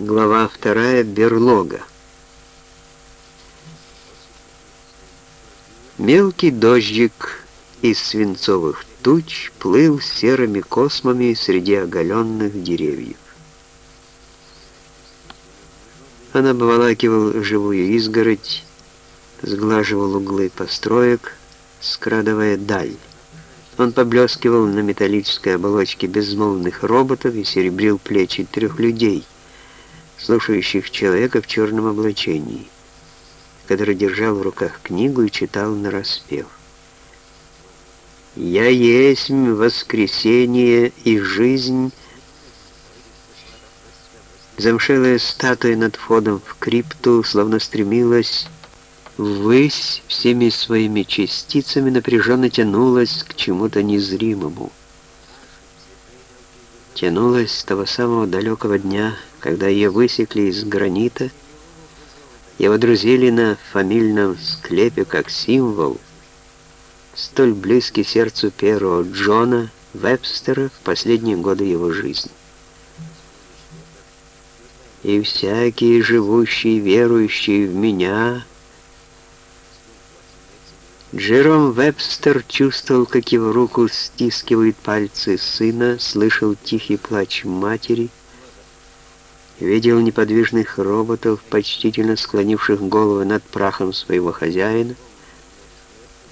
Глава вторая. Берлога. Мелкий дождик из свинцовых туч плыл серыми космами среди оголенных деревьев. Она обволакивал живую изгородь, сглаживал углы построек, скрадывая даль. Он поблескивал на металлической оболочке безмолвных роботов и серебрил плечи трех людей — слушающих человека в черном облачении, который держал в руках книгу и читал нараспев. «Я есть воскресение и жизнь». Замшелая статуя над входом в крипту словно стремилась ввысь всеми своими частицами, напряженно тянулась к чему-то незримому. Тянулась с того самого далекого дня, когда ее высекли из гранита и водрузили на фамильном склепе как символ, столь близкий сердцу первого Джона Вебстера в последние годы его жизни. «И всякий живущий и верующий в меня...» Джером Вебстер чувствовал, как его руку стискивают пальцы сына, слышал тихий плач матери — видел неподвижных роботов, почтительно склонивших головы над прахом своего хозяина,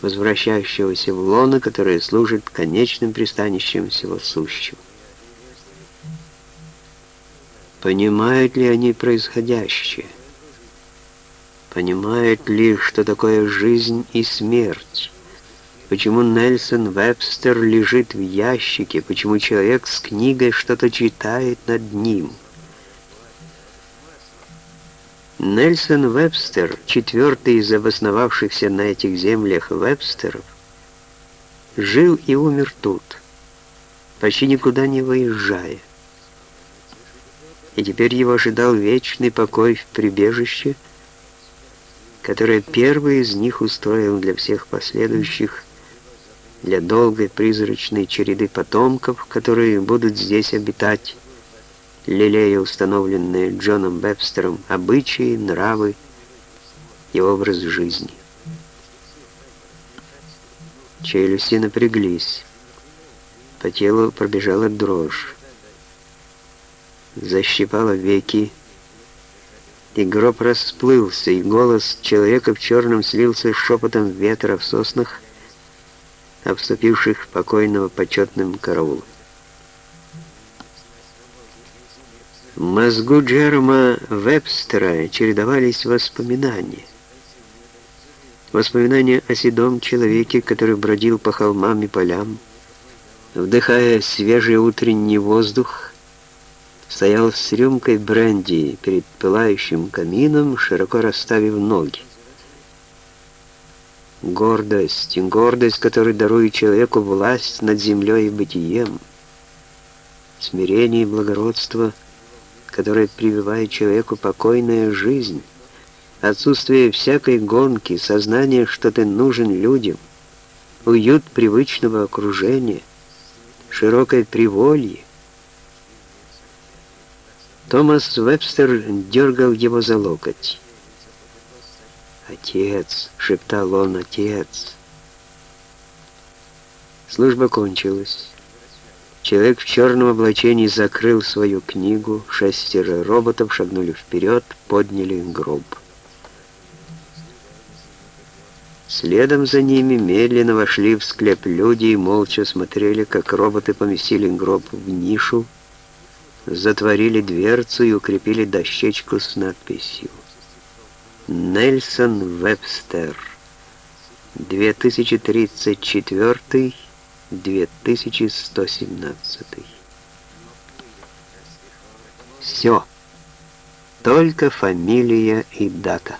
возвращающегося в лоно, которое служит конечным пристанищем всего сущего. Понимают ли они происходящее? Понимают ли, что такое жизнь и смерть? Почему Нельсон Вебстер лежит в ящике? Почему человек с книгой что-то читает над ним? Нельсон Вебстер, четвертый из обосновавшихся на этих землях Вебстеров, жил и умер тут, почти никуда не выезжая. И теперь его ожидал вечный покой в прибежище, которое первый из них устроил для всех последующих, для долгой призрачной череды потомков, которые будут здесь обитать, лелея установленные Джоном Вебстером обычаи, нравы и образ жизни. Челюсти напряглись. По телу пробежала дрожь. Защипала веки, и гроб расплылся, и голос человека в черном слился с шепотом ветра в соснах, обступивших покойного почетным караулом. Мозгу Джерома Вебстера чередовались воспоминания. Воспоминания о седом человеке, который бродил по холмам и полям, вдыхая свежий утренний воздух, стоял с рюмкой бренди перед пылающим камином, широко расставив ноги. Гордость, гордость, которая дарует человеку власть над землей и бытием, смирение и благородство — которая прививает человеку покойная жизнь, отсутствие всякой гонки, сознание, что ты нужен людям, уют привычного окружения, широкое приволье. Томас Вебстер дергал его за локоть. «Отец!» — шептал он, «отец!» Служба кончилась. Человек в черном облачении закрыл свою книгу, шестеро роботов шагнули вперед, подняли гроб. Следом за ними медленно вошли в склеп люди и молча смотрели, как роботы поместили гроб в нишу, затворили дверцу и укрепили дощечку с надписью «Нельсон Вебстер, 2034 2117. Все. Только фамилия и дата.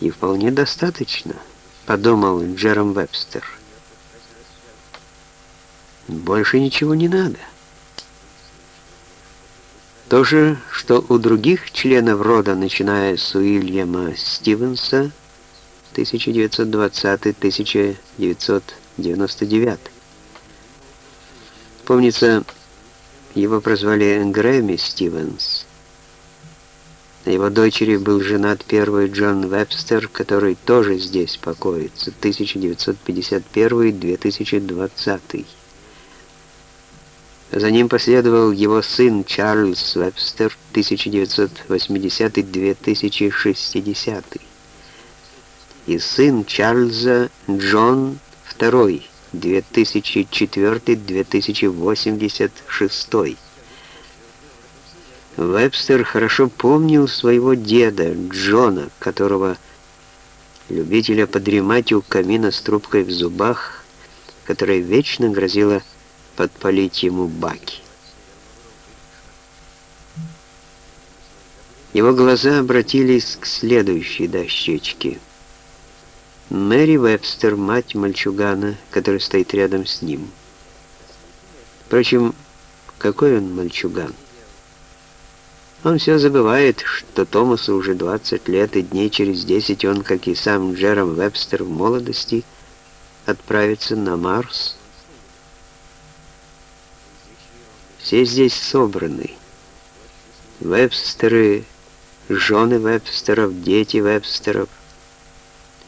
И вполне достаточно, подумал Джером Вебстер. Больше ничего не надо. То же, что у других членов рода, начиная с Уильяма Стивенса, 1920-1999. Помнится, Его прозвали Грэмп Стивенс. На его дочери был женат первый Джон Вебстер, который тоже здесь покоится, 1951-2020. За ним последовал его сын Чарльз Вебстер, 1980-2060. И сын Чарльза Джон II, 2004-2086. Вебстер хорошо помнил своего деда, Джона, которого, любителя подремать у камина с трубкой в зубах, которая вечно грозила подпалить ему баки. Его глаза обратились к следующей дощечке. Мэри Вебстер, мать мальчугана, который стоит рядом с ним. Впрочем, какой он мальчуган? Он все забывает, что Томасу уже 20 лет, и дней через 10 он, как и сам Джером Вебстер в молодости, отправится на Марс. Все здесь собраны. Вебстеры, жены Вебстеров, дети Вебстеров,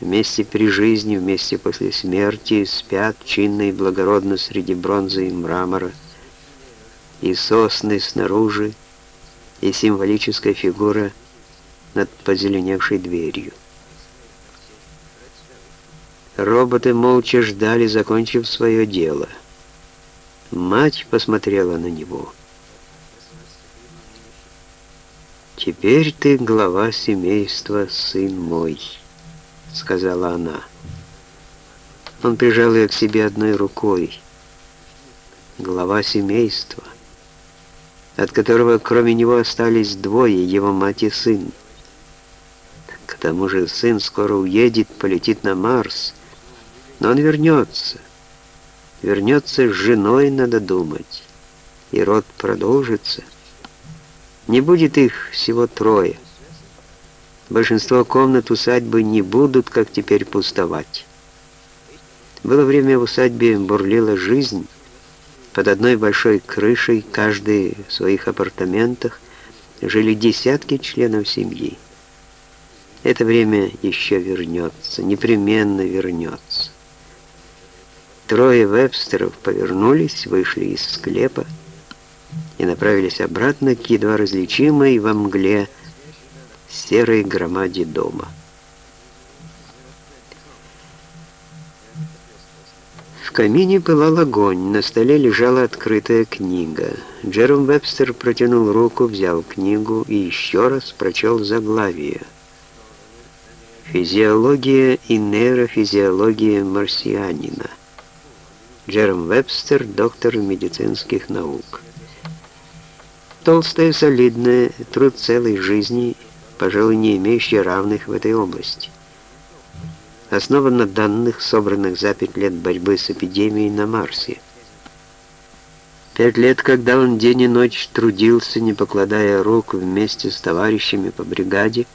вместе при жизни, вместе после смерти, спят чинно и благородно среди бронзы и мрамора, и сосны снаружи, и символическая фигура над позеленевшей дверью. Роботы молча ждали, закончив свое дело. Мать посмотрела на него. «Теперь ты глава семейства, сын мой», — сказала она. Он прижал ее к себе одной рукой. Глава семейства от которого кроме него остались двое, его мать и сын. К тому же сын скоро уедет, полетит на Марс, но он вернется. Вернется с женой, надо думать, и род продолжится. Не будет их всего трое. Большинство комнат усадьбы не будут, как теперь, пустовать. Было время в усадьбе бурлила жизнь, под одной большой крышей, каждый в своих апартаментах, жили десятки членов семьи. Это время еще вернется, непременно вернется. Трое вебстеров повернулись, вышли из склепа и направились обратно к едва различимой во мгле серой громаде дома. В камине пылал огонь, на столе лежала открытая книга. Джером Вебстер протянул руку, взял книгу и еще раз прочел заглавие. «Физиология и нейрофизиология марсианина». Джером Вебстер, доктор медицинских наук. Толстая, солидная, труд целой жизни, пожалуй, не имеющий равных в этой области основан на данных, собранных за пять лет борьбы с эпидемией на Марсе. Пять лет, когда он день и ночь трудился, не покладая рук вместе с товарищами по бригаде,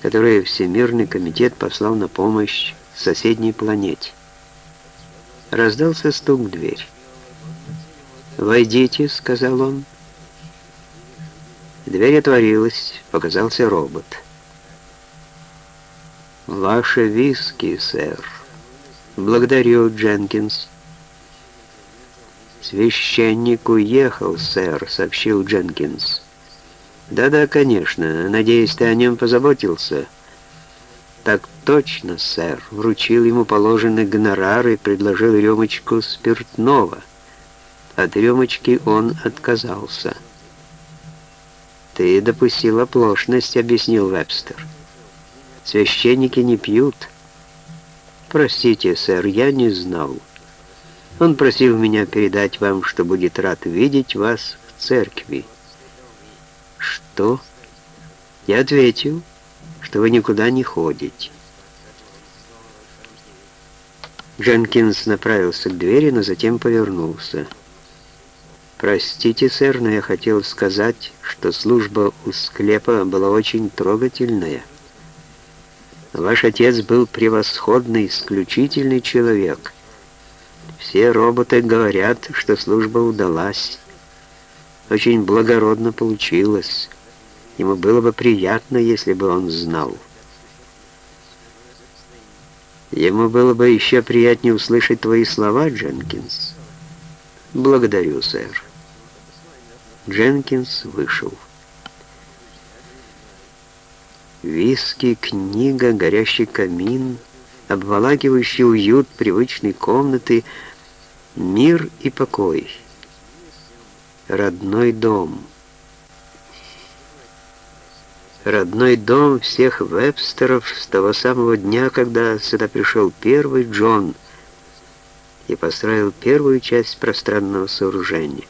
которые Всемирный комитет послал на помощь соседней планете. Раздался стук в дверь. «Войдите», — сказал он. Дверь отворилась, показался робот. «Ваше виски, сэр». «Благодарю, Дженкинс». «Священник уехал, сэр», — сообщил Дженкинс. «Да-да, конечно. Надеюсь, ты о нем позаботился». «Так точно, сэр». Вручил ему положенный гонорар и предложил рюмочку спиртного. От рюмочки он отказался. «Ты допустил оплошность», — объяснил Вебстер. Священники не пьют. Простите, сэр, я не знал. Он просил меня передать вам, что будет рад видеть вас в церкви. Что? Я ответил, что вы никуда не ходите. Дженкинс направился к двери, но затем повернулся. «Простите, сэр, но я хотел сказать, что служба у склепа была очень трогательная». Ваш отец был превосходный, исключительный человек. Все роботы говорят, что служба удалась. Очень благородно получилось. Ему было бы приятно, если бы он знал. Ему было бы еще приятнее услышать твои слова, Дженкинс. Благодарю, сэр. Дженкинс вышел. Виски, книга, горящий камин, обволакивающий уют привычной комнаты, мир и покой. Родной дом. Родной дом всех Вебстеров с того самого дня, когда сюда пришел первый Джон и построил первую часть пространного сооружения.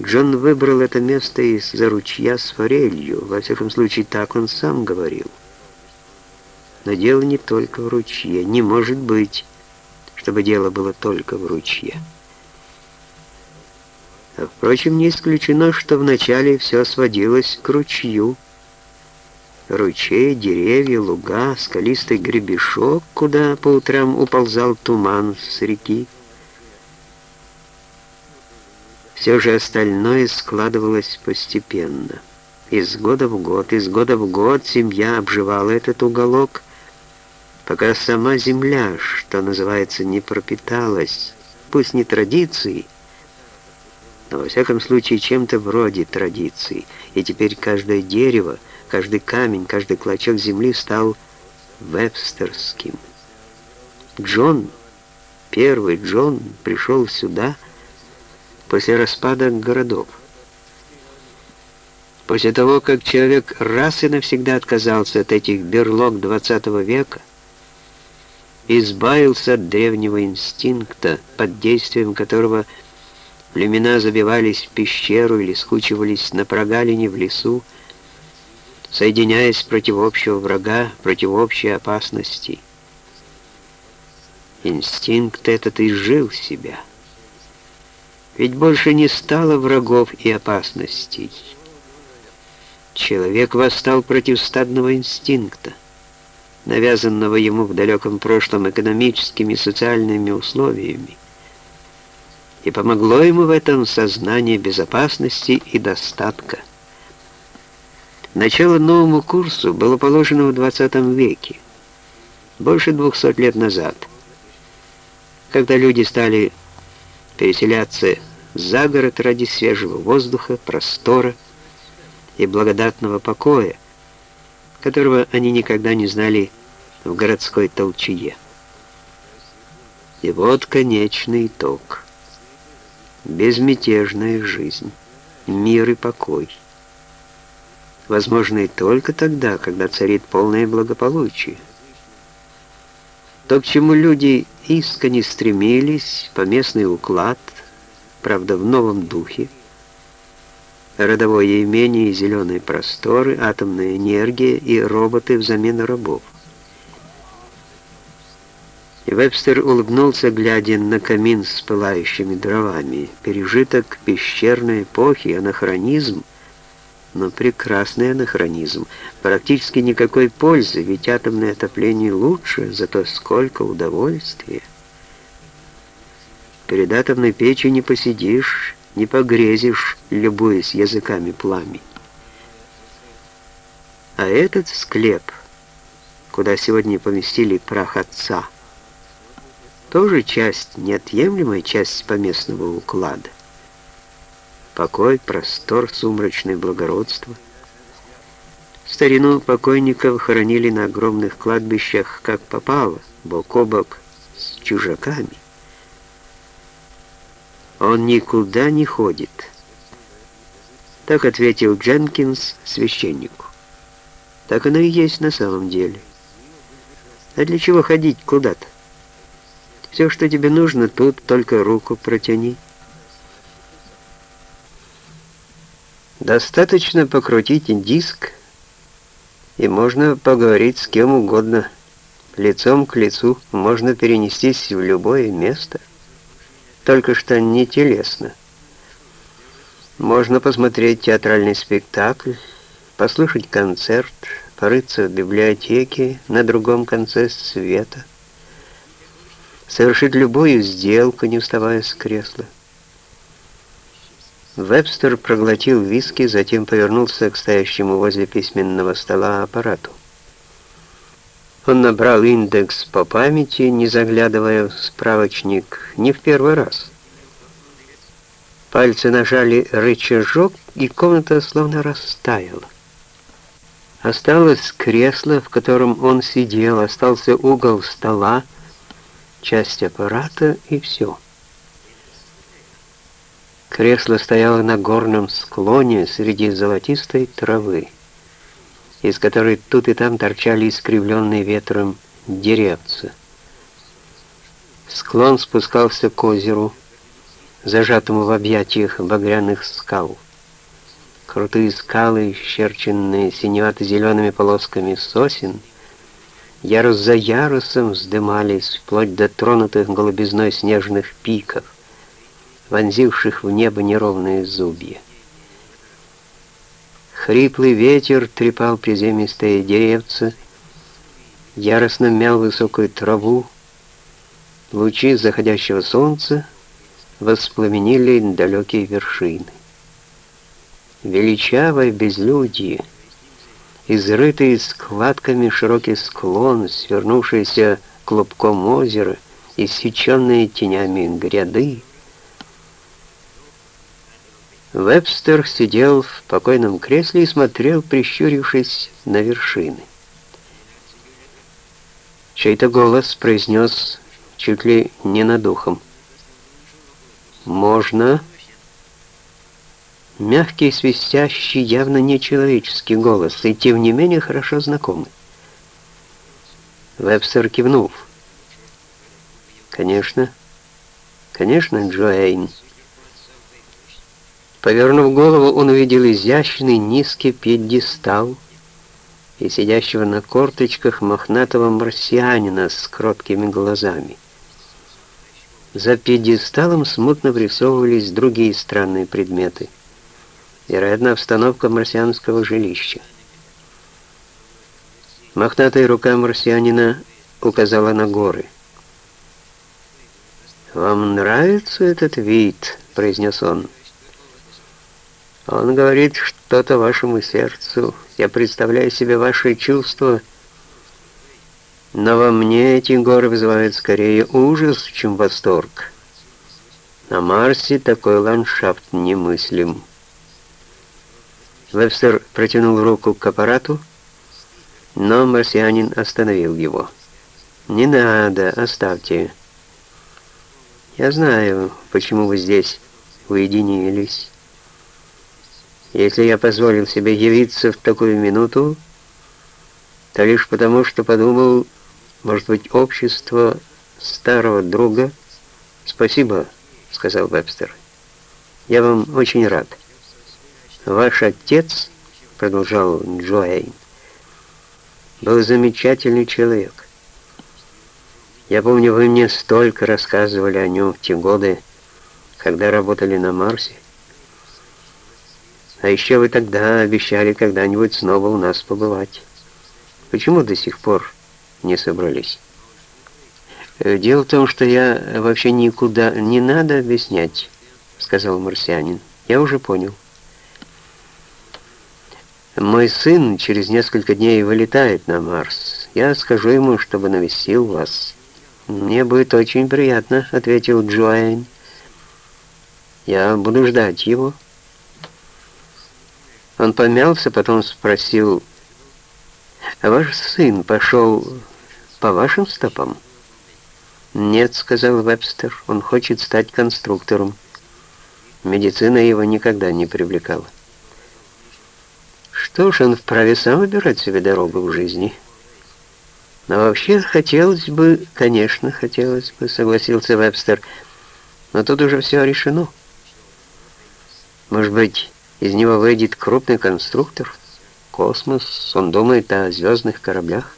Джон выбрал это место из-за ручья с форелью, во всяком случае, так он сам говорил. Но дело не только в ручье, не может быть, чтобы дело было только в ручье. А, впрочем, не исключено, что вначале все сводилось к ручью. Ручей, деревья, луга, скалистый гребешок, куда по утрам уползал туман с реки. Все же остальное складывалось постепенно. Из года в год, из года в год семья обживала этот уголок, пока сама земля, что называется, не пропиталась, пусть не традицией, но во всяком случае чем-то вроде традиции, и теперь каждое дерево, каждый камень, каждый клочок земли стал вебстерским. Джон, первый Джон, пришел сюда — после распада городов. После того, как человек раз и навсегда отказался от этих берлог XX века, избавился от древнего инстинкта, под действием которого племена забивались в пещеру или скучивались на прогалине в лесу, соединяясь против общего врага, против общей опасности. Инстинкт этот изжил себя. Ведь больше не стало врагов и опасностей. Человек восстал против стадного инстинкта, навязанного ему в далеком прошлом экономическими и социальными условиями, и помогло ему в этом сознание безопасности и достатка. Начало новому курсу было положено в 20 веке, больше 200 лет назад, когда люди стали переселяться за город ради свежего воздуха, простора и благодатного покоя, которого они никогда не знали в городской толчее. И вот конечный итог. Безмятежная жизнь, мир и покой. Возможны только тогда, когда царит полное благополучие. То, к чему люди искренне стремились, поместный уклад, правда в новом духе, родовое имение и зеленые просторы, атомная энергия и роботы взамен рабов. И Вебстер улыбнулся, глядя на камин с пылающими дровами. Пережиток пещерной эпохи, анахронизм — но прекрасный анахронизм. Практически никакой пользы, ведь атомное отопление лучше, зато сколько удовольствия. Перед атомной печью не посидишь, не погрезишь, любуясь языками пламени. А этот склеп, куда сегодня поместили прах отца, тоже часть, неотъемлемая часть поместного уклада покой, простор, сумрачное благородство. Старину покойников хоронили на огромных кладбищах, как попало, бок о бок с чужаками. Он никуда не ходит. Так ответил Дженкинс священнику. Так оно и есть на самом деле. А для чего ходить куда-то? Все, что тебе нужно, тут только руку протяни. Достаточно покрутить диск, и можно поговорить с кем угодно. Лицом к лицу можно перенестись в любое место, только что не телесно. Можно посмотреть театральный спектакль, послушать концерт, порыться в библиотеке на другом конце света, совершить любую сделку, не вставая с кресла. Вебстер проглотил виски, затем повернулся к стоящему возле письменного стола аппарату. Он набрал индекс по памяти, не заглядывая в справочник, не в первый раз. Пальцы нажали рычажок, и комната словно растаяла. Осталось кресло, в котором он сидел, остался угол стола, часть аппарата и все. Кресло стояло на горном склоне среди золотистой травы, из которой тут и там торчали искривленные ветром деревца. Склон спускался к озеру, зажатому в объятиях багряных скал. Крутые скалы, исчерченные синевато-зелеными полосками сосен, ярус за ярусом вздымались вплоть до тронутых голубизной снежных пиков вонзивших в небо неровные зубья. Хриплый ветер трепал приземистые деревца, яростно мял высокую траву, лучи заходящего солнца воспламенили далекие вершины. Величавое безлюдье, изрытый складками широкий склон, свернувшийся клубком озера, иссеченные тенями гряды, Вебстер сидел в покойном кресле и смотрел, прищурившись на вершины. Чей-то голос произнес чуть ли не над ухом. «Можно?» Мягкий, свистящий, явно нечеловеческий голос, и тем не менее хорошо знакомый. Вебстер кивнул. «Конечно, конечно, Джоэйн». Повернув голову, он увидел изящный низкий пьедестал и сидящего на корточках мохнатого марсианина с кроткими глазами. За пьедесталом смутно врисовывались другие странные предметы. Вероятно, обстановка марсианского жилища. Мохнатая рука марсианина указала на горы. «Вам нравится этот вид?» — произнес он. Он говорит что-то вашему сердцу. Я представляю себе ваши чувства, но во мне эти горы вызывают скорее ужас, чем восторг. На Марсе такой ландшафт немыслим. Вебстер протянул руку к аппарату, но марсианин остановил его. «Не надо, оставьте. Я знаю, почему вы здесь уединились». Если я позволил себе явиться в такую минуту, то лишь потому, что подумал, может быть, общество старого друга. Спасибо, сказал Вебстер. Я вам очень рад. Ваш отец, продолжал Джоэйн, был замечательный человек. Я помню, вы мне столько рассказывали о нем в те годы, когда работали на Марсе. А еще вы тогда обещали когда-нибудь снова у нас побывать. Почему до сих пор не собрались? Э, дело в том, что я вообще никуда не надо объяснять, сказал марсианин. Я уже понял. Мой сын через несколько дней вылетает на Марс. Я скажу ему, чтобы навестил вас. Мне будет очень приятно, ответил Джоэн. Я буду ждать его. Он помялся, потом спросил, «А ваш сын пошел по вашим стопам?» «Нет», — сказал Вебстер, — «он хочет стать конструктором. Медицина его никогда не привлекала». Что ж, он вправе сам выбирать себе дорогу в жизни. Но вообще хотелось бы, конечно, хотелось бы, согласился Вебстер, но тут уже все решено. Может быть, из него выйдет крупный конструктор. Космос, он думает о звездных кораблях.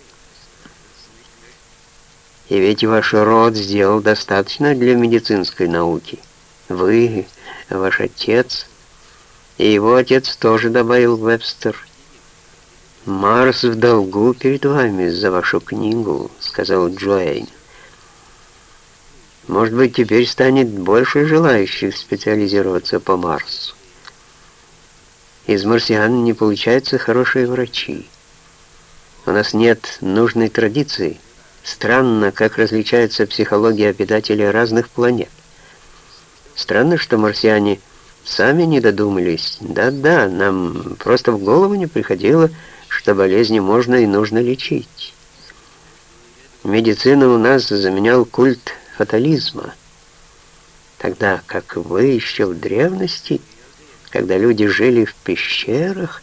И ведь ваш род сделал достаточно для медицинской науки. Вы, ваш отец, и его отец тоже добавил Вебстер. «Марс в долгу перед вами за вашу книгу», — сказал Джуэйн. «Может быть, теперь станет больше желающих специализироваться по Марсу». Из марсиан не получаются хорошие врачи. У нас нет нужной традиции. Странно, как различается психология обитателей разных планет. Странно, что марсиане сами не додумались. Да-да, нам просто в голову не приходило, что болезни можно и нужно лечить. Медицина у нас заменял культ фатализма. Тогда как вы еще в древности когда люди жили в пещерах.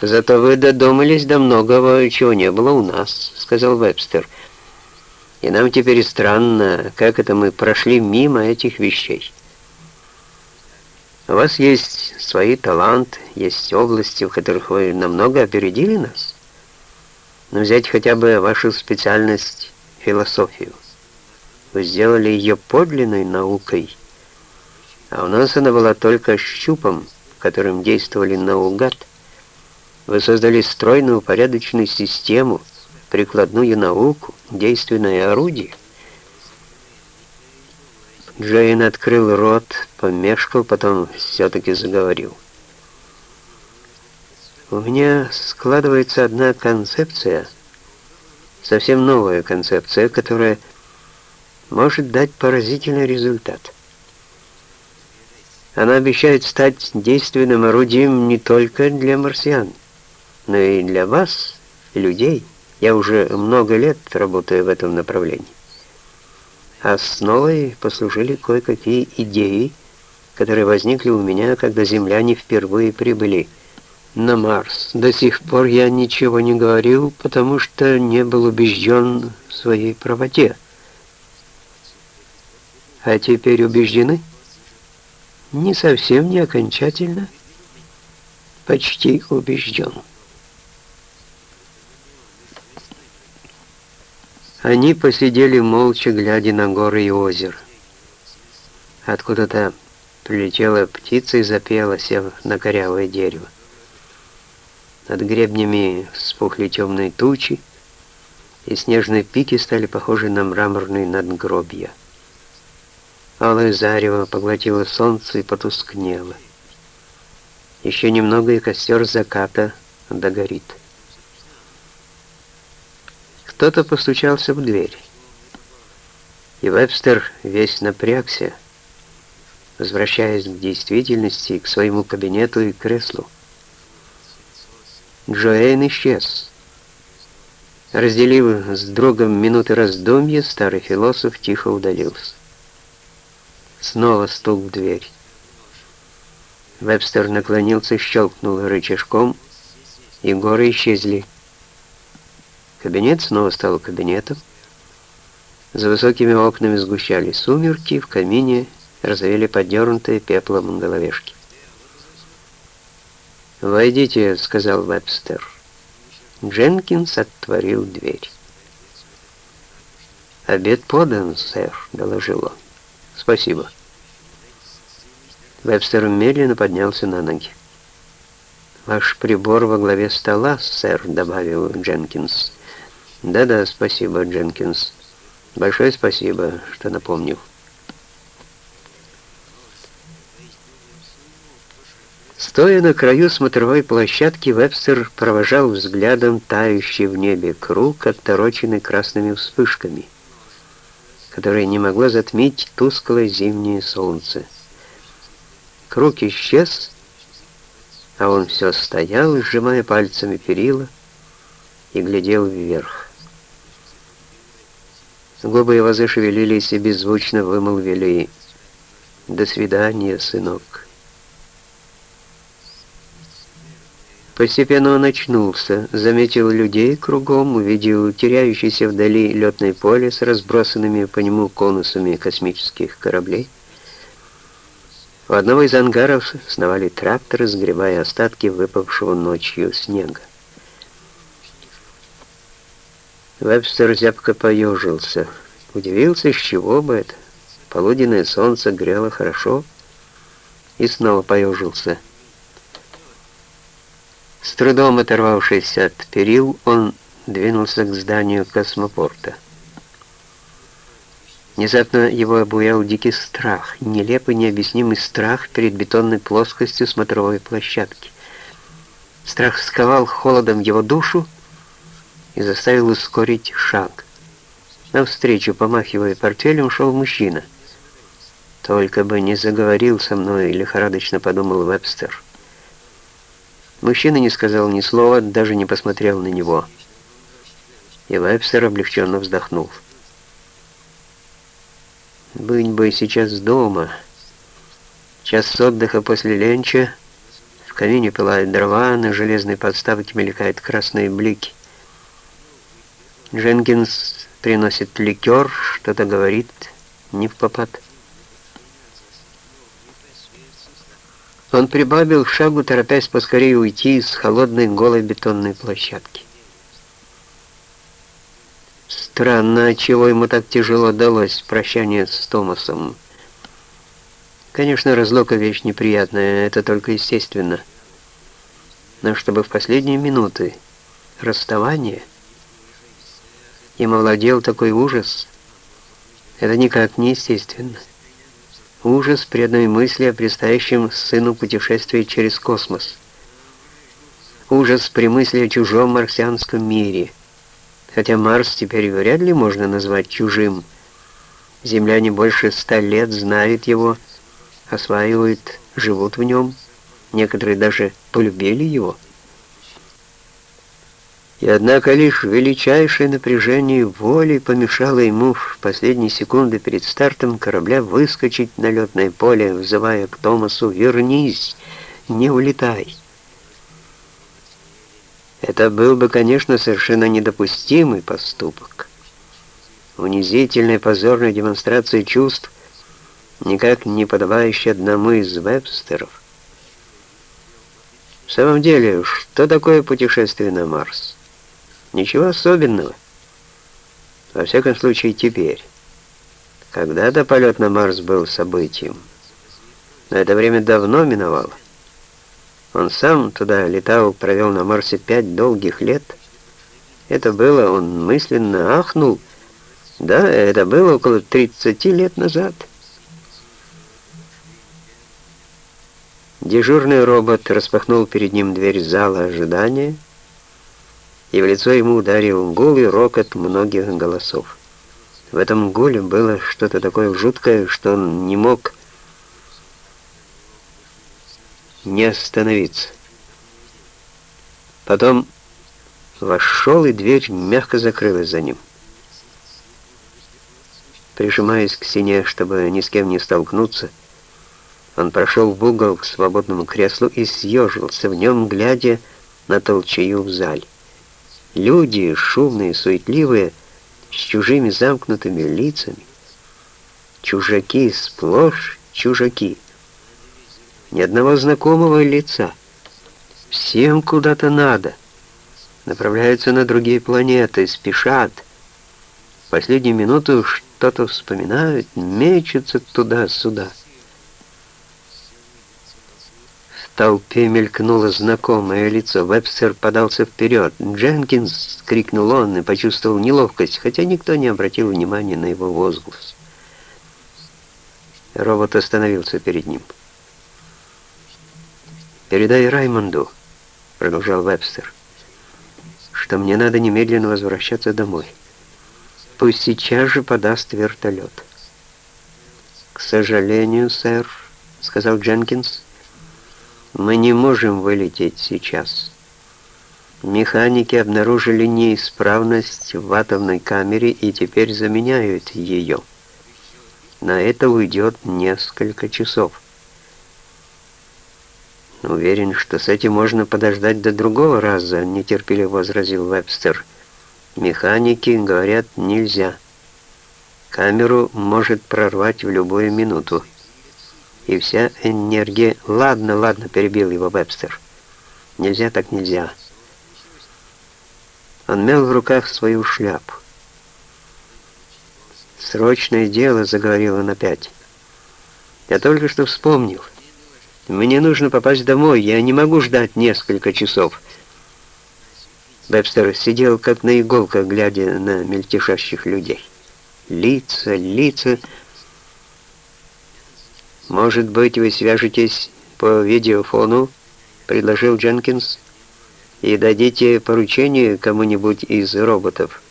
Зато вы додумались до многого, чего не было у нас, сказал Вебстер. И нам теперь странно, как это мы прошли мимо этих вещей. У вас есть свои таланты, есть области, в которых вы намного опередили нас. Но взять хотя бы вашу специальность философию. Вы сделали ее подлинной наукой – а у нас она была только щупом, которым действовали наугад. Вы создали стройную упорядоченную систему, прикладную науку, действенное орудие. Джейн открыл рот, помешкал, потом все-таки заговорил. У меня складывается одна концепция, совсем новая концепция, которая может дать поразительный результат. Она обещает стать действенным орудием не только для марсиан, но и для вас, людей. Я уже много лет работаю в этом направлении. Основой послужили кое-какие идеи, которые возникли у меня, когда земляне впервые прибыли на Марс. До сих пор я ничего не говорил, потому что не был убежден в своей правоте. А теперь убеждены? Не совсем не окончательно, почти убежден. Они посидели молча, глядя на горы и озеро. Откуда-то прилетела птица и запела, сев на корявое дерево. Над гребнями вспухли темные тучи, и снежные пики стали похожи на мраморные надгробья. Алое зарево поглотило солнце и потускнело. Еще немного, и костер заката догорит. Кто-то постучался в дверь. И Вебстер весь напрягся, возвращаясь к действительности, к своему кабинету и креслу. Джуэйн исчез. Разделив с другом минуты раздумья, старый философ тихо удалился. Снова стук в дверь. Вебстер наклонился, щелкнул рычажком, и горы исчезли. Кабинет снова стал кабинетом. За высокими окнами сгущались сумерки, в камине розовели подернутые пеплом головешки. «Войдите», — сказал Вебстер. Дженкинс отворил дверь. «Обед подан, сэр», — доложил он. «Спасибо». Вебстер медленно поднялся на ноги. «Ваш прибор во главе стола, сэр», — добавил Дженкинс. «Да-да, спасибо, Дженкинс. Большое спасибо, что напомнил». Стоя на краю смотровой площадки, Вебстер провожал взглядом тающий в небе круг, оттороченный красными вспышками, которые не могло затмить тусклое зимнее солнце. Круг исчез, а он все стоял, сжимая пальцами перила, и глядел вверх. Губы его зашевелились и беззвучно вымолвили «До свидания, сынок». Постепенно он очнулся, заметил людей кругом, увидел теряющееся вдали летное поле с разбросанными по нему конусами космических кораблей. У одного из ангаров сновали тракторы, сгребая остатки выпавшего ночью снега. Вебстер зябко поежился. Удивился, с чего бы это. Полуденное солнце грело хорошо. И снова поежился. С трудом оторвавшись от перил, он двинулся к зданию космопорта. Внезапно его обуял дикий страх, нелепый, необъяснимый страх перед бетонной плоскостью смотровой площадки. Страх сковал холодом его душу и заставил ускорить шаг. Навстречу, помахивая портфелем, шел мужчина. «Только бы не заговорил со мной», — лихорадочно подумал Вебстер. Мужчина не сказал ни слова, даже не посмотрел на него. И Вебстер облегченно вздохнул. «Быть бы сейчас дома. Час отдыха после ленча. В камине пылают дрова, на железной подставке мелькают красные блики. Дженкинс приносит ликер, что-то говорит, не в попад. Он прибавил шагу, торопясь поскорее уйти с холодной голой бетонной площадки. Странно, чего ему так тяжело далось прощание с Томасом. Конечно, разлука вещь неприятная, это только естественно. Но чтобы в последние минуты расставания им овладел такой ужас. Это никак не естественно. Ужас при одной мысли о предстоящем сыну путешествии через космос. Ужас при мысли о чужом марсианском мире. Хотя Марс теперь вряд ли можно назвать чужим. Земляне больше ста лет знают его, осваивают, живут в нем. Некоторые даже полюбили его. И однако лишь величайшее напряжение воли помешало ему в последние секунды перед стартом корабля выскочить на летное поле, взывая к Томасу «Вернись, не улетай». Это был бы, конечно, совершенно недопустимый поступок. Унизительная позорная демонстрация чувств, никак не подобающая одному из вебстеров. В самом деле, что такое путешествие на Марс? Ничего особенного. Во всяком случае, теперь. Когда-то полет на Марс был событием. Но это время давно миновало. Он сам туда летал, провел на Марсе пять долгих лет. Это было, он мысленно ахнул. Да, это было около 30 лет назад. Дежурный робот распахнул перед ним дверь зала ожидания, и в лицо ему ударил гул и рокот многих голосов. В этом гуле было что-то такое жуткое, что он не мог не остановиться. Потом вошел, и дверь мягко закрылась за ним. Прижимаясь к стене, чтобы ни с кем не столкнуться, он прошел в угол к свободному креслу и съежился в нем, глядя на толчею в зале. Люди, шумные, суетливые, с чужими замкнутыми лицами. Чужаки, сплошь чужаки. Ни одного знакомого лица. Всем куда-то надо. Направляются на другие планеты, спешат. В последнюю минуту что-то вспоминают, мечутся туда-сюда. Толпе мелькнуло знакомое лицо. Вебстер подался вперед. «Дженкинс!» — крикнул он и почувствовал неловкость, хотя никто не обратил внимания на его возглас. Робот остановился перед ним. «Передай Раймонду», — продолжал Вебстер, «что мне надо немедленно возвращаться домой. Пусть сейчас же подаст вертолет». «К сожалению, сэр», — сказал Дженкинс, — мы не можем вылететь сейчас. Механики обнаружили неисправность в атомной камере и теперь заменяют ее. На это уйдет несколько часов. Уверен, что с этим можно подождать до другого раза, нетерпеливо возразил Вебстер. Механики говорят, нельзя. Камеру может прорвать в любую минуту и вся энергия... Ладно, ладно, перебил его Вебстер. Нельзя так нельзя. Он мел в руках свою шляпу. «Срочное дело», — заговорил он опять. «Я только что вспомнил. Мне нужно попасть домой, я не могу ждать несколько часов». Вебстер сидел как на иголках, глядя на мельтешащих людей. Лица, лица... «Может быть, вы свяжетесь по видеофону?» — предложил Дженкинс. и дадите поручение кому-нибудь из роботов.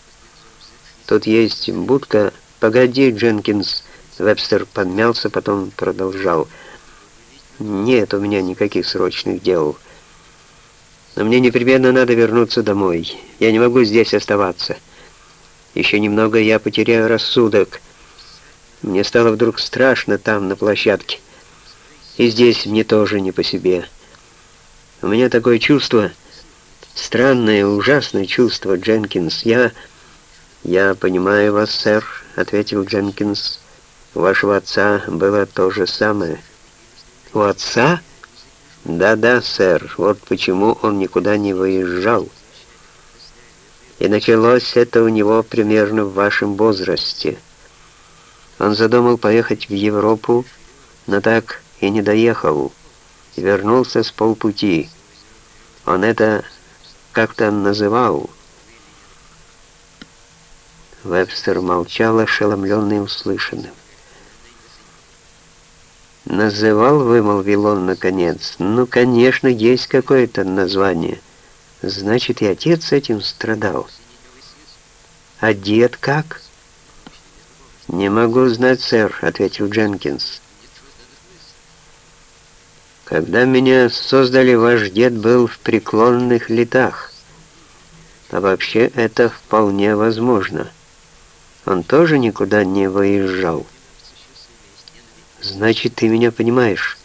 Тут есть будка. Погоди, Дженкинс. Вебстер помялся, потом продолжал. Нет у меня никаких срочных дел. Но мне непременно надо вернуться домой. Я не могу здесь оставаться. Еще немного я потеряю рассудок. Мне стало вдруг страшно там, на площадке. И здесь мне тоже не по себе. У меня такое чувство, странное, ужасное чувство, Дженкинс. Я... «Я понимаю вас, сэр», — ответил Дженкинс. «У вашего отца было то же самое». «У отца?» «Да-да, сэр, вот почему он никуда не выезжал». И началось это у него примерно в вашем возрасте. Он задумал поехать в Европу, но так и не доехал. Вернулся с полпути. Он это как-то называл Вебстер молчал, ошеломленный услышанным. «Называл, — вымолвил он наконец, — ну, конечно, есть какое-то название. Значит, и отец этим страдал. А дед как?» «Не могу знать, сэр», — ответил Дженкинс. «Когда меня создали, ваш дед был в преклонных летах. А вообще это вполне возможно». Он тоже никуда не выезжал. Значит, ты меня понимаешь.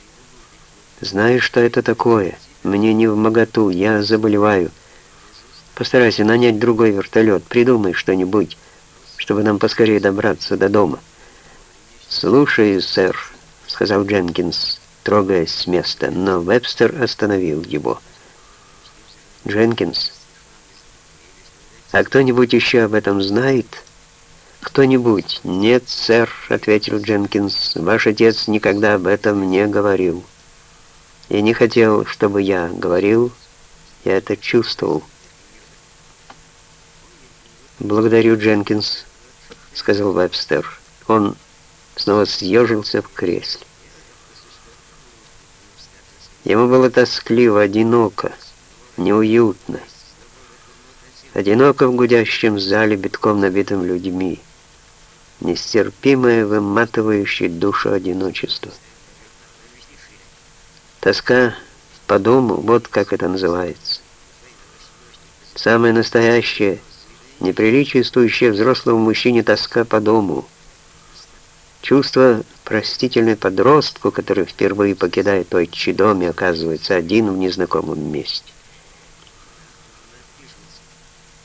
Знаешь, что это такое. Мне не в моготу, я заболеваю. Постарайся нанять другой вертолет, придумай что-нибудь, чтобы нам поскорее добраться до дома. «Слушаю, сэр», — сказал Дженкинс, трогаясь с места, но Вебстер остановил его. «Дженкинс, а кто-нибудь еще об этом знает?» «Кто-нибудь?» «Нет, сэр», — ответил Дженкинс. «Ваш отец никогда об этом не говорил. И не хотел, чтобы я говорил. Я это чувствовал». «Благодарю, Дженкинс», — сказал Вебстер. Он снова съежился в кресле. Ему было тоскливо, одиноко, неуютно. Одиноко в гудящем зале, битком набитым людьми нестерпимое, выматывающее душу одиночество. Тоска по дому, вот как это называется. Самое настоящее, неприличествующее взрослому мужчине тоска по дому. Чувство простительной подростку, который впервые покидает отчий дом и оказывается один в незнакомом месте.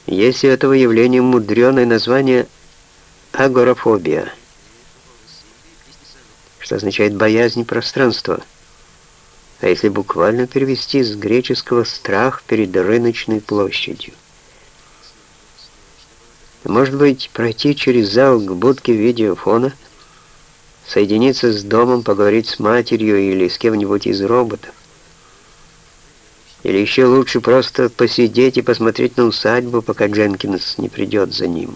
Есть у этого явления мудреное название агорафобия, что означает боязнь пространства. А если буквально перевести с греческого «страх перед рыночной площадью». Может быть, пройти через зал к будке видеофона, соединиться с домом, поговорить с матерью или с кем-нибудь из роботов. Или еще лучше просто посидеть и посмотреть на усадьбу, пока Дженкинс не придет за ним.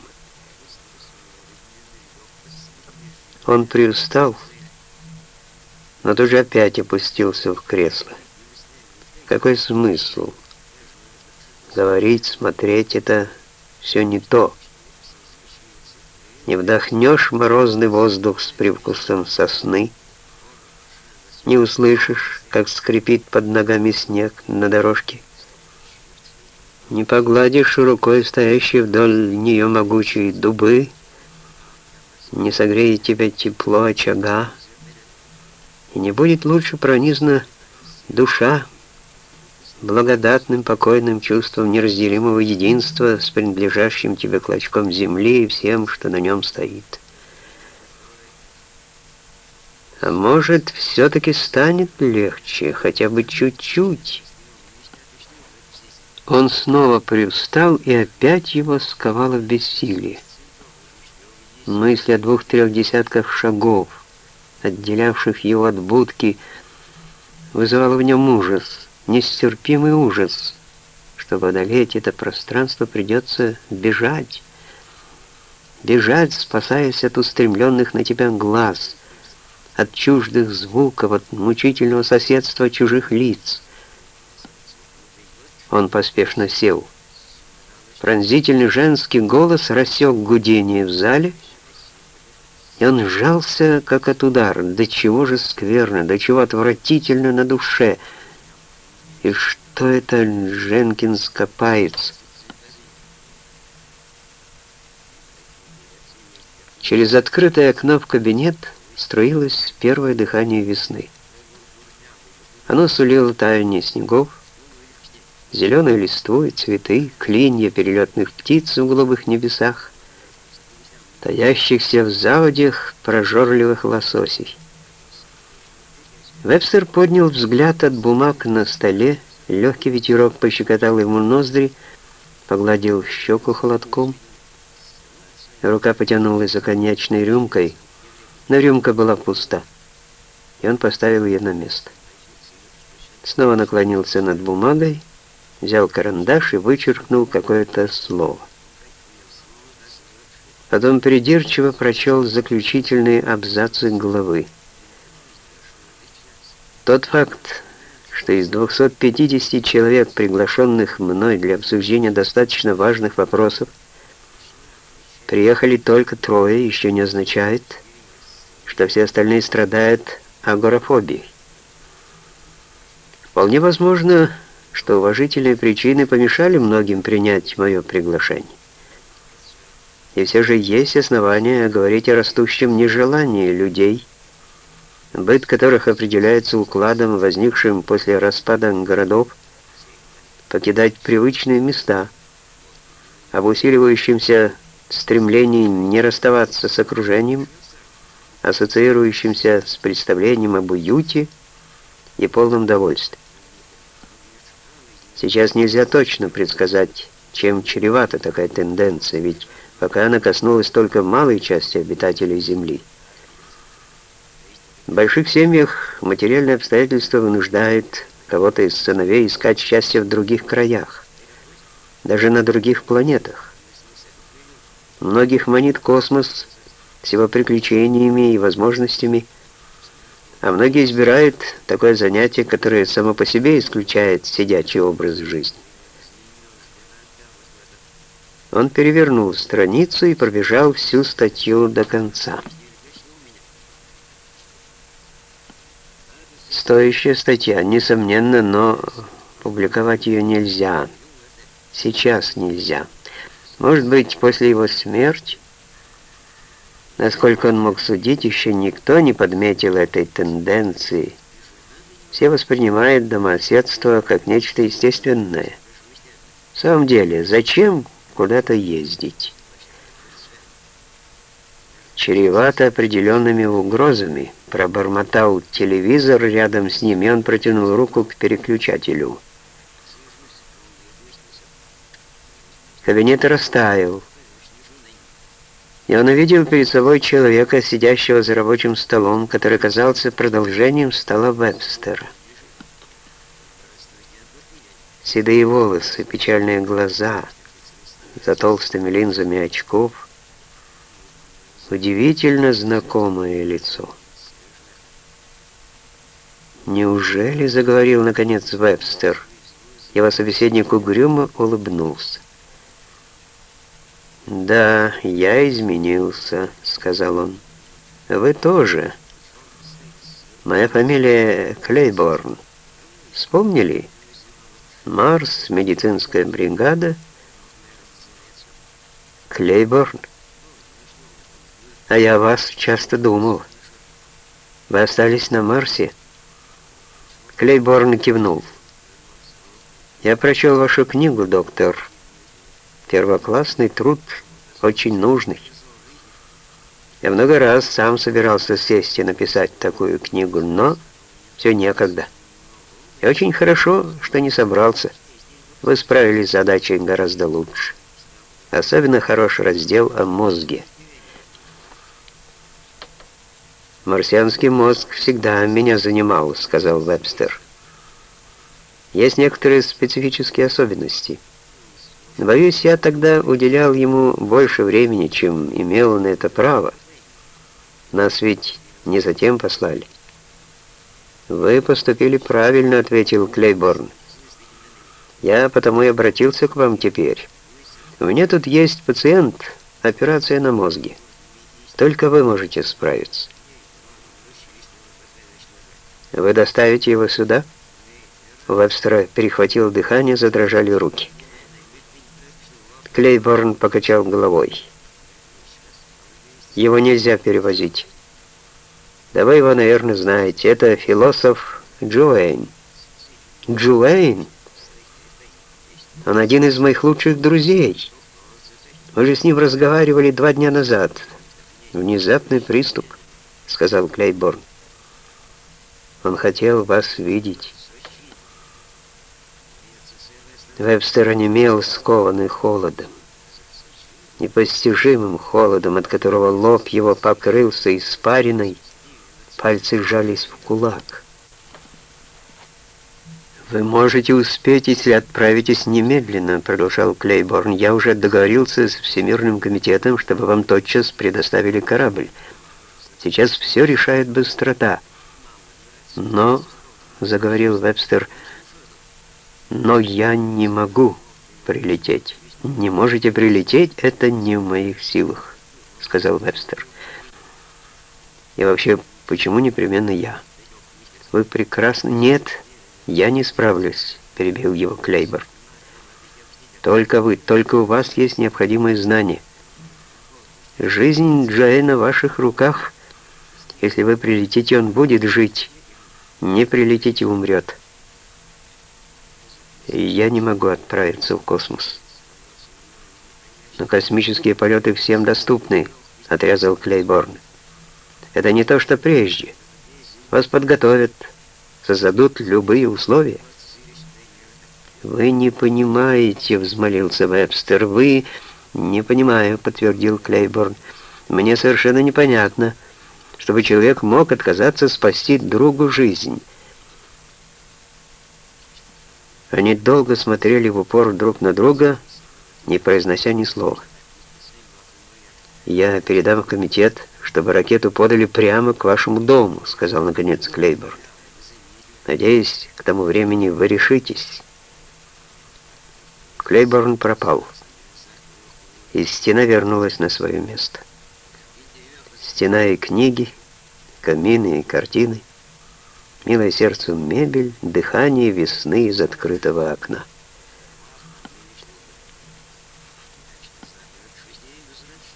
Он привстал, но тут же опять опустился в кресло. Какой смысл? Говорить, смотреть — это все не то. Не вдохнешь морозный воздух с привкусом сосны, не услышишь, как скрипит под ногами снег на дорожке, не погладишь рукой стоящие вдоль нее могучие дубы, не согреет тебя тепло очага, и не будет лучше пронизана душа благодатным, покойным чувством неразделимого единства с принадлежащим тебе клочком земли и всем, что на нем стоит. А может, все-таки станет легче, хотя бы чуть-чуть. Он снова привстал, и опять его сковало бессилие. Мысль о двух-трех десятках шагов, отделявших его от будки, вызывала в нем ужас, нестерпимый ужас. Чтобы одолеть это пространство, придется бежать. Бежать, спасаясь от устремленных на тебя глаз, от чуждых звуков, от мучительного соседства чужих лиц. Он поспешно сел. Пронзительный женский голос рассек гудение в зале, и он сжался, как от удара. До чего же скверно, до чего отвратительно на душе. И что это Дженкинс копается? Через открытое окно в кабинет струилось первое дыхание весны. Оно сулило таяние снегов, зеленые листву и цветы, клинья перелетных птиц в голубых небесах, таящихся в заводях прожорливых лососей. Вебстер поднял взгляд от бумаг на столе, легкий ветерок пощекотал ему ноздри, погладил щеку холодком — Рука потянулась за коньячной рюмкой, но рюмка была пуста, и он поставил ее на место. Снова наклонился над бумагой, взял карандаш и вычеркнул какое-то слово. Потом придирчиво прочел заключительные абзацы главы. Тот факт, что из 250 человек, приглашенных мной для обсуждения достаточно важных вопросов, Приехали только трое, еще не означает, что все остальные страдают агорафобией. Вполне возможно, что уважительные причины помешали многим принять мое приглашение. И все же есть основания говорить о растущем нежелании людей, быт которых определяется укладом, возникшим после распада городов, покидать привычные места, об усиливающемся стремлении не расставаться с окружением, ассоциирующимся с представлением об уюте и полном довольстве. Сейчас нельзя точно предсказать, чем чревата такая тенденция, ведь пока она коснулась только малой части обитателей Земли. В больших семьях материальные обстоятельства вынуждают кого-то из сыновей искать счастье в других краях, даже на других планетах. Многих манит космос с его приключениями и возможностями, а многие избирают такое занятие, которое само по себе исключает сидячий образ жизни. Он перевернул страницу и пробежал всю статью до конца. Стоящая статья, несомненно, но публиковать ее нельзя. Сейчас нельзя. Может быть, после его смерти, насколько он мог судить, еще никто не подметил этой тенденции. Все воспринимают домоседство как нечто естественное. В самом деле, зачем куда-то ездить? Чревато определенными угрозами. Пробормотал телевизор рядом с ним, и он протянул руку к переключателю. Кабинет растаял. И он увидел перед собой человека, сидящего за рабочим столом, который казался продолжением стола Вебстера. Седые волосы, печальные глаза, за толстыми линзами очков, удивительно знакомое лицо. «Неужели?» — заговорил, наконец, Вебстер. Его собеседник угрюмо улыбнулся. «Да, я изменился», — сказал он. «Вы тоже. Моя фамилия Клейборн. Вспомнили? Марс, медицинская бригада. Клейборн. А я вас часто думал. Вы остались на Марсе?» Клейборн кивнул. «Я прочел вашу книгу, доктор». Первоклассный труд, очень нужный. Я много раз сам собирался сесть и написать такую книгу, но все некогда. И очень хорошо, что не собрался. Вы справились с задачей гораздо лучше. Особенно хороший раздел о мозге. «Марсианский мозг всегда меня занимал», — сказал Вебстер. «Есть некоторые специфические особенности». Боюсь, я тогда уделял ему больше времени, чем имел на это право. Нас ведь не затем послали. «Вы поступили правильно», — ответил Клейборн. Я потому и обратился к вам теперь. У меня тут есть пациент, операция на мозге. Только вы можете справиться. Вы доставите его сюда?» Вебстера перехватил дыхание, задрожали руки. Клейборн покачал головой. Его нельзя перевозить. Да вы его, наверное, знаете. Это философ Джуэйн. Джуэйн? Он один из моих лучших друзей. Мы же с ним разговаривали два дня назад. Внезапный приступ, сказал Клейборн. Он хотел вас видеть. Вебстер онемел, скованный холодом. Непостижимым холодом, от которого лоб его покрылся испариной, пальцы сжались в кулак. «Вы можете успеть, если отправитесь немедленно», — продолжал Клейборн. «Я уже договорился с Всемирным комитетом, чтобы вам тотчас предоставили корабль. Сейчас все решает быстрота». «Но», — заговорил Вебстер, — но я не могу прилететь. Не можете прилететь, это не в моих силах, сказал Вебстер. И вообще, почему непременно я? Вы прекрасно... Нет, я не справлюсь, перебил его Клейбор. Только вы, только у вас есть необходимые знания. Жизнь Джаэна в ваших руках. Если вы прилетите, он будет жить. Не прилетите, умрет я не могу отправиться в космос. Но космические полеты всем доступны, отрезал Клейборн. Это не то, что прежде. Вас подготовят, создадут любые условия. «Вы не понимаете», — взмолился Вебстер. «Вы...» «Не понимаю», — подтвердил Клейборн. «Мне совершенно непонятно, чтобы человек мог отказаться спасти другу жизнь». Они долго смотрели в упор друг на друга, не произнося ни слова. «Я передам в комитет, чтобы ракету подали прямо к вашему дому», сказал наконец Клейборн. «Надеюсь, к тому времени вы решитесь». Клейборн пропал, и стена вернулась на свое место. Стена и книги, камины и картины милое сердцу мебель, дыхание весны из открытого окна.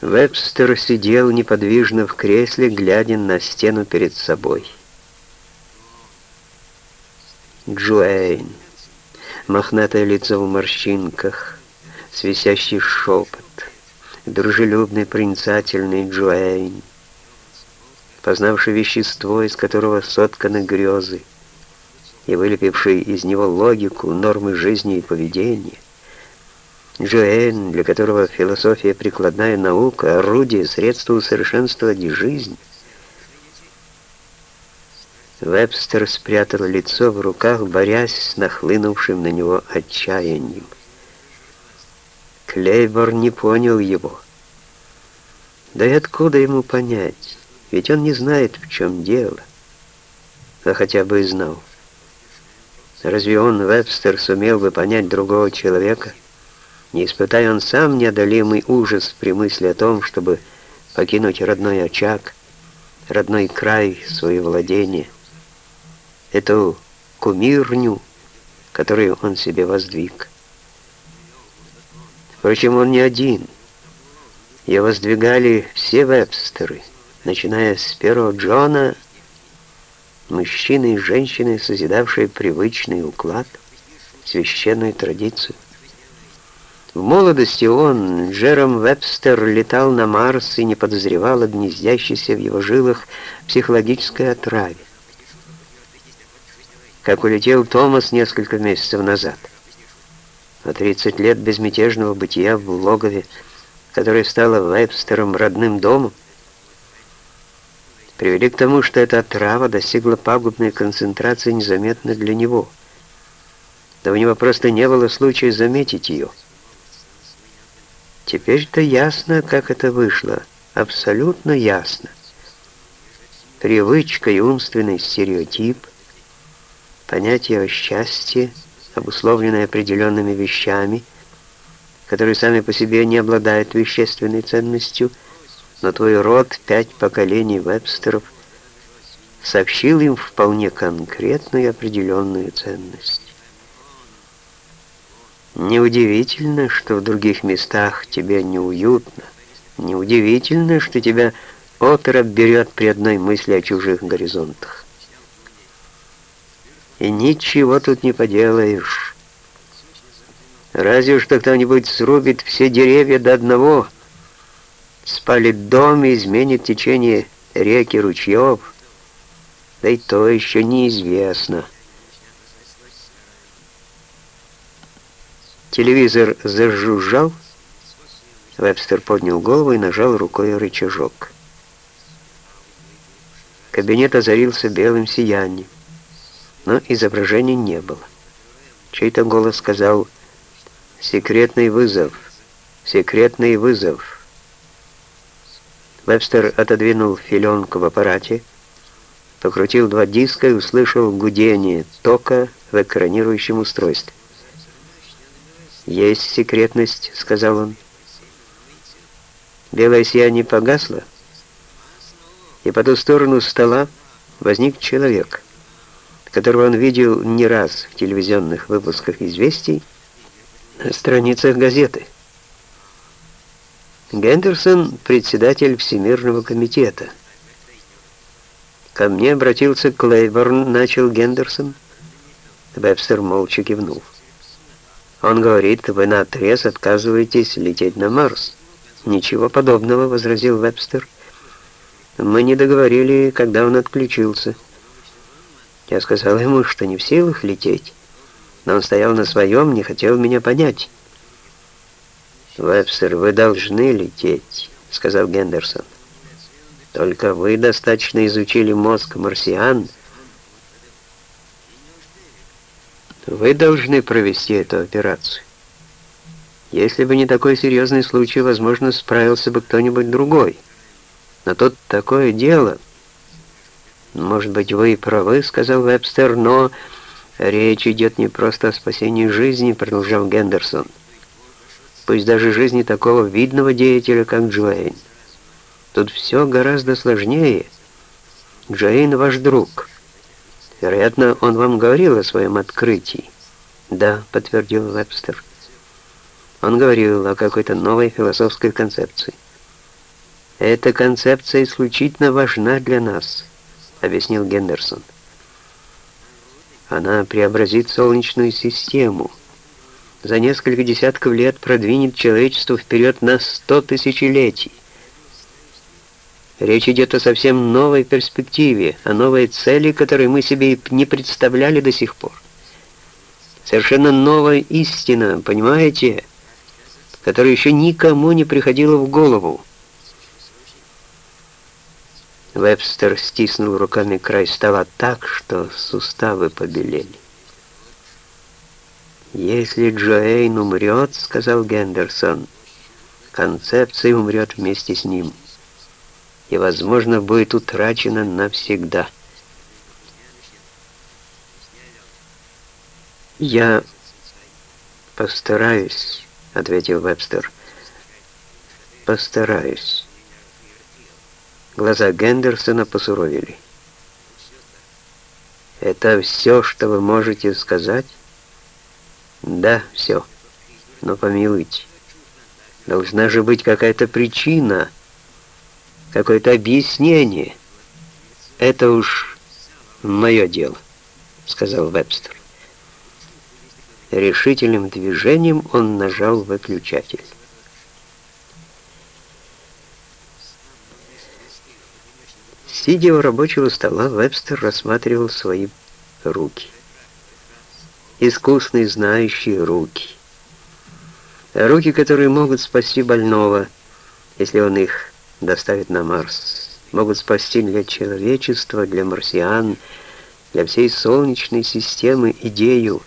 Вебстер сидел неподвижно в кресле, глядя на стену перед собой. Джуэйн. Мохнатое лицо в морщинках, свисящий шепот, дружелюбный, проницательный Джуэйн познавший вещество, из которого сотканы грезы, и вылепивший из него логику, нормы жизни и поведения. Джоэн, для которого философия прикладная наука, орудие, средство усовершенствовать жизнь. Вебстер спрятал лицо в руках, борясь с нахлынувшим на него отчаянием. Клейборн не понял его. Да и откуда ему понять? Ведь он не знает, в чем дело. А хотя бы и знал. Разве он, Вебстер, сумел бы понять другого человека, не испытай он сам неодолимый ужас при мысли о том, чтобы покинуть родной очаг, родной край, свои владения, эту кумирню, которую он себе воздвиг. Впрочем, он не один. Его воздвигали все вебстеры начиная с первого Джона, мужчины и женщины, созидавшие привычный уклад, священную традицию. В молодости он, Джером Вебстер, летал на Марс и не подозревал о гнездящейся в его жилах психологической отраве. Как улетел Томас несколько месяцев назад. А 30 лет безмятежного бытия в логове, которое стало Вебстерам родным домом, привели к тому, что эта отрава достигла пагубной концентрации незаметно для него. Да у него просто не было случая заметить ее. Теперь-то ясно, как это вышло. Абсолютно ясно. Привычка и умственный стереотип, понятие о счастье, обусловленное определенными вещами, которые сами по себе не обладают вещественной ценностью, но твой род, пять поколений Вебстеров, сообщил им вполне конкретную и определенную ценность. Неудивительно, что в других местах тебе неуютно. Неудивительно, что тебя оторопь берет при одной мысли о чужих горизонтах. И ничего тут не поделаешь. Разве что кто-нибудь срубит все деревья до одного, спалит дом и изменит течение реки ручьев, да и то еще неизвестно. Телевизор зажужжал, Вебстер поднял голову и нажал рукой рычажок. Кабинет озарился белым сиянием, но изображения не было. Чей-то голос сказал «Секретный вызов! Секретный вызов!» Вебстер отодвинул филенку в аппарате, покрутил два диска и услышал гудение тока в экранирующем устройстве. «Есть секретность», — сказал он. Белое сияние погасло, и по ту сторону стола возник человек, которого он видел не раз в телевизионных выпусках «Известий», на страницах газеты. Гендерсон — председатель Всемирного комитета — «Ко мне обратился Клейборн», — начал Гендерсон. Вебстер молча кивнул. «Он говорит, вы наотрез отказываетесь лететь на Марс». «Ничего подобного», — возразил Вебстер. «Мы не договорили, когда он отключился». Я сказал ему, что не в силах лететь, но он стоял на своем, не хотел меня понять. «Вебстер, вы должны лететь», — сказал Гендерсон. Только вы достаточно изучили мозг марсиан. Вы должны провести эту операцию. Если бы не такой серьезный случай, возможно, справился бы кто-нибудь другой. Но тут такое дело. Может быть, вы и правы, сказал Вебстер, но речь идет не просто о спасении жизни, продолжал Гендерсон. Пусть даже жизни такого видного деятеля, как Джуэйн. Тут все гораздо сложнее. Джуэйн ваш друг. Вероятно, он вам говорил о своем открытии. Да, подтвердил Вебстер. Он говорил о какой-то новой философской концепции. Эта концепция исключительно важна для нас, объяснил Гендерсон. Она преобразит Солнечную систему. За несколько десятков лет продвинет человечество вперед на сто тысячелетий. Речь идет о совсем новой перспективе, о новой цели, которой мы себе не представляли до сих пор. Совершенно новая истина, понимаете, которая еще никому не приходила в голову. Вебстер стиснул руками край стола так, что суставы побелели. «Если Джоэйн умрет, — сказал Гендерсон, — концепция умрет вместе с ним» и, возможно, будет утрачена навсегда. «Я постараюсь», — ответил Вебстер. «Постараюсь». Глаза Гендерсона посуровили. «Это все, что вы можете сказать?» «Да, все. Но помилуйте. Должна же быть какая-то причина» какое-то объяснение. Это уж мое дело, сказал Вебстер. Решительным движением он нажал выключатель. Сидя у рабочего стола, Вебстер рассматривал свои руки. Искусные, знающие руки. Руки, которые могут спасти больного, если он их доставить на Марс, могут спасти для человечества, для марсиан, для всей Солнечной системы идею,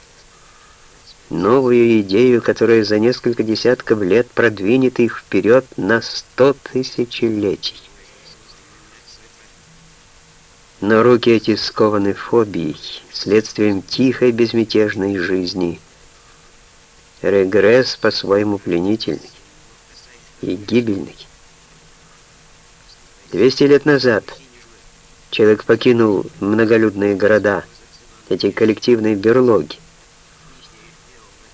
новую идею, которая за несколько десятков лет продвинет их вперед на сто тысячелетий. Но руки эти скованы фобией, следствием тихой безмятежной жизни. Регресс по-своему пленительный и гибельный. Двести лет назад человек покинул многолюдные города, эти коллективные берлоги.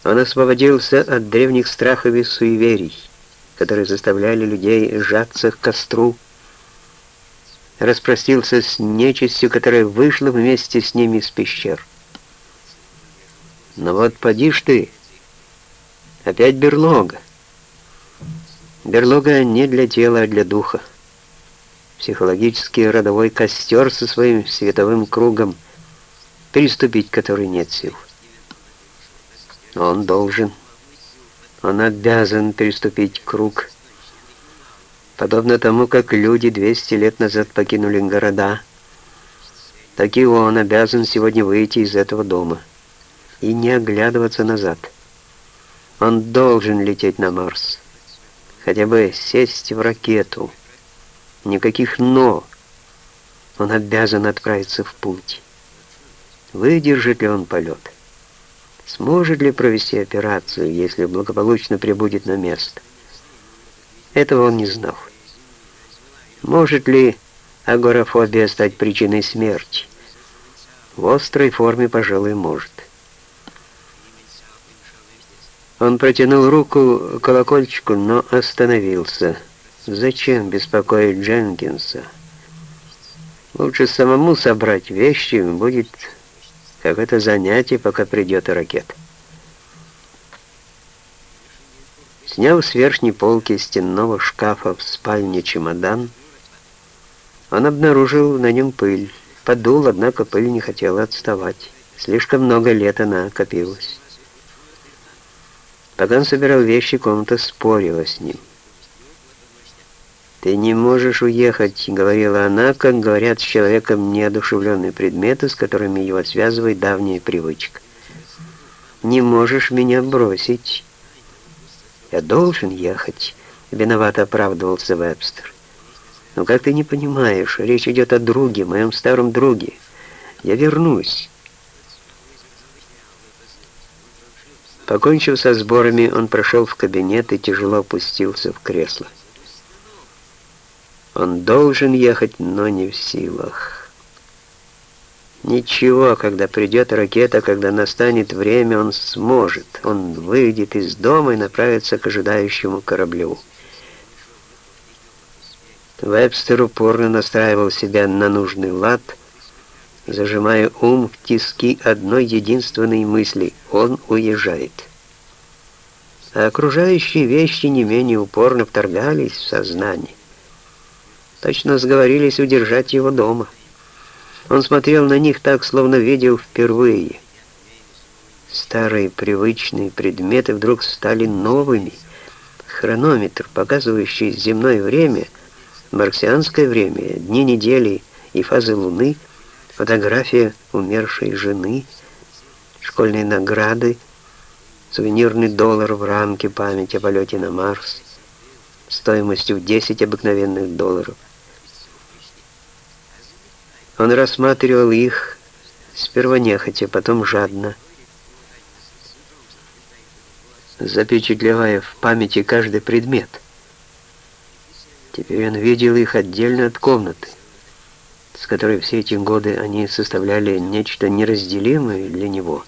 Он освободился от древних страхов и суеверий, которые заставляли людей сжаться к костру, распростился с нечистью, которая вышла вместе с ними из пещер. Но вот поди ж ты, опять берлога. Берлога не для тела, а для духа. Психологический родовой костер со своим световым кругом, переступить который нет сил. Он должен, он обязан переступить круг, подобно тому, как люди 200 лет назад покинули города, так и он обязан сегодня выйти из этого дома и не оглядываться назад. Он должен лететь на Марс, хотя бы сесть в ракету. Никаких «но». Он обязан отправиться в путь. Выдержит ли он полет? Сможет ли провести операцию, если благополучно прибудет на место? Этого он не знал. Может ли агорафобия стать причиной смерти? В острой форме, пожалуй, может. Он протянул руку к колокольчику, но остановился. Зачем беспокоить Дженкинса? Лучше самому собрать вещи, будет как это занятие, пока придет ракета. Сняв с верхней полки стенного шкафа в спальне чемодан, он обнаружил на нем пыль. Подул, однако пыль не хотела отставать. Слишком много лет она копилась. Пока он собирал вещи, комната спорила с ним. «Ты не можешь уехать», — говорила она, как говорят с человеком неодушевленные предметы, с которыми его связывает давняя привычка. «Не можешь меня бросить». «Я должен ехать», — виновато оправдывался Вебстер. «Но как ты не понимаешь, речь идет о друге, моем старом друге. Я вернусь». Покончив со сборами, он прошел в кабинет и тяжело опустился в кресло. Он должен ехать, но не в силах. Ничего, когда придет ракета, когда настанет время, он сможет. Он выйдет из дома и направится к ожидающему кораблю. Вебстер упорно настраивал себя на нужный лад, зажимая ум в тиски одной единственной мысли — он уезжает. А окружающие вещи не менее упорно вторгались в сознание. Точно сговорились удержать его дома. Он смотрел на них так, словно видел впервые. Старые привычные предметы вдруг стали новыми. Хронометр, показывающий земное время, марсианское время, дни недели и фазы Луны, фотография умершей жены, школьные награды, сувенирный доллар в рамке памяти о полете на Марс стоимостью в 10 обыкновенных долларов. Он рассматривал их сперва нехотя, потом жадно, запечатлевая в памяти каждый предмет. Теперь он видел их отдельно от комнаты, с которой все эти годы они составляли нечто неразделимое для него.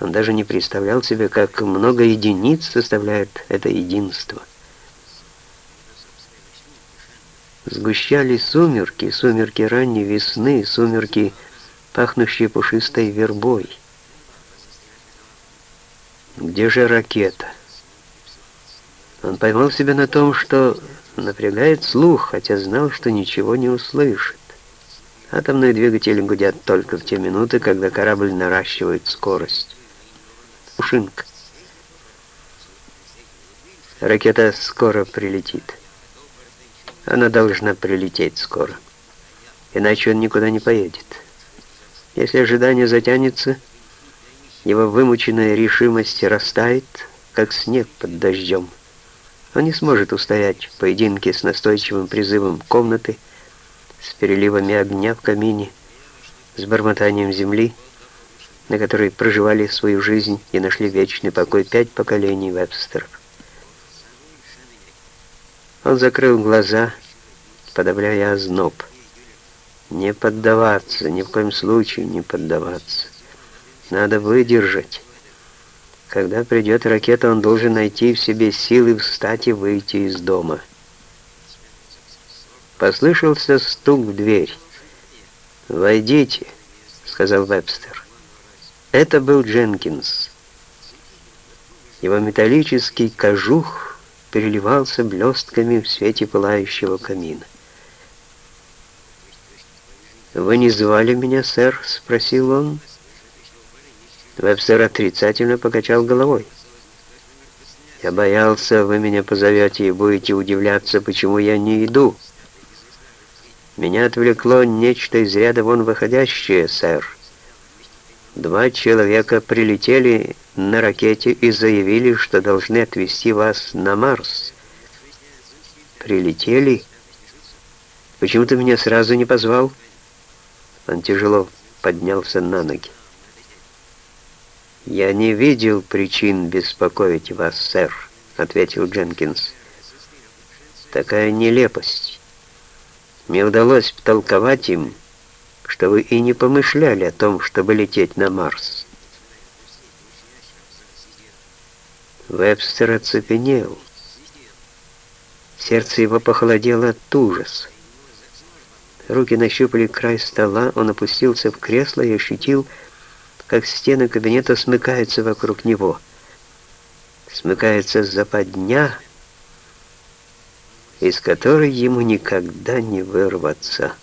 Он даже не представлял себе, как много единиц составляет это единство. Сгущались сумерки, сумерки ранней весны, сумерки, пахнущие пушистой вербой. Где же ракета? Он поймал себя на том, что напрягает слух, хотя знал, что ничего не услышит. Атомные двигатели гудят только в те минуты, когда корабль наращивает скорость. Пушинка. Ракета скоро прилетит. Она должна прилететь скоро. Иначе он никуда не поедет. Если ожидание затянется, его вымученная решимость растает, как снег под дождем. Он не сможет устоять в поединке с настойчивым призывом комнаты, с переливами огня в камине, с бормотанием земли, на которой проживали свою жизнь и нашли вечный покой пять поколений Вебстеров. Он закрыл глаза, подавляя озноб. Не поддаваться, ни в коем случае не поддаваться. Надо выдержать. Когда придет ракета, он должен найти в себе силы встать и выйти из дома. Послышался стук в дверь. «Войдите», — сказал Вебстер. Это был Дженкинс. Его металлический кожух переливался блестками в свете пылающего камина. «Вы не звали меня, сэр?» — спросил он. Вебстер отрицательно покачал головой. «Я боялся, вы меня позовете и будете удивляться, почему я не иду. Меня отвлекло нечто из ряда вон выходящее, сэр. Два человека прилетели на ракете и заявили, что должны отвезти вас на Марс. Прилетели? Почему ты меня сразу не позвал?» Он тяжело поднялся на ноги. «Я не видел причин беспокоить вас, сэр», — ответил Дженкинс. «Такая нелепость. Мне удалось втолковать им, что вы и не помышляли о том, чтобы лететь на Марс». Вебстер оцепенел. Сердце его похолодело от ужаса. Руки нащупали край стола, он опустился в кресло и ощутил, как стены кабинета смыкаются вокруг него. Смыкается западня, из которой ему никогда не вырваться.